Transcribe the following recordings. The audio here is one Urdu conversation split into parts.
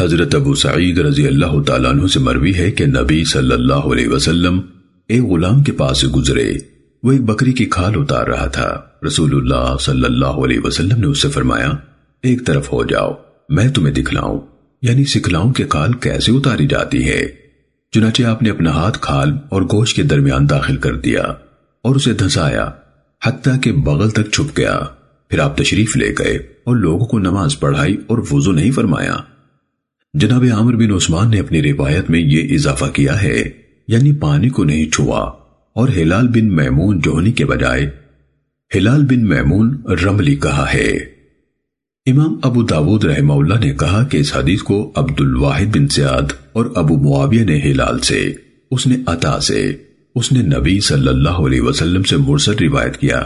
حضرت ابو سعید رضی اللہ تعالیٰ عنہ سے مروی ہے کہ نبی صلی اللہ علیہ وسلم ایک غلام کے پاس گزرے۔ وہ ایک بکری کی کھال اتار رہا تھا۔ رسول اللہ صلی اللہ علیہ وسلم نے اس سے فرمایا، ایک طرف ہو جاؤ، میں تمہیں دکھلاؤں۔ یعنی سکھلاؤں کہ کھال کیسے اتاری جاتی ہے۔ چنانچہ آپ نے اپنا ہاتھ کھال اور گوشت کے درمیان داخل کر دیا اور اسے دھسایا، حتیٰ کہ بغل تک چھپ گیا۔ پھر آپ تشریف لے گئے اور لوگوں کو نماز پڑھائی اور وضو نہیں فرمایا۔ جناب عامر بن عثمان نے اپنی روایت میں یہ اضافہ کیا ہے یعنی پانی کو نہیں چھوا اور ہلال بن میمون جوہنی کے بجائے ہلال بن میمون رملی کہا ہے۔ امام ابو داود رحمہ اللہ نے کہا کہ اس حدیث کو عبد الواحد بن سیاد اور ابو معاویہ نے ہلال سے، اس نے عطا سے، اس نے نبی صلی اللہ علیہ وسلم سے مرسل روایت کیا۔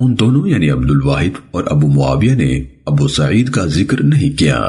ان دونوں یعنی عبد الواحد اور ابو معاویہ نے ابو سعید کا ذکر نہیں کیا۔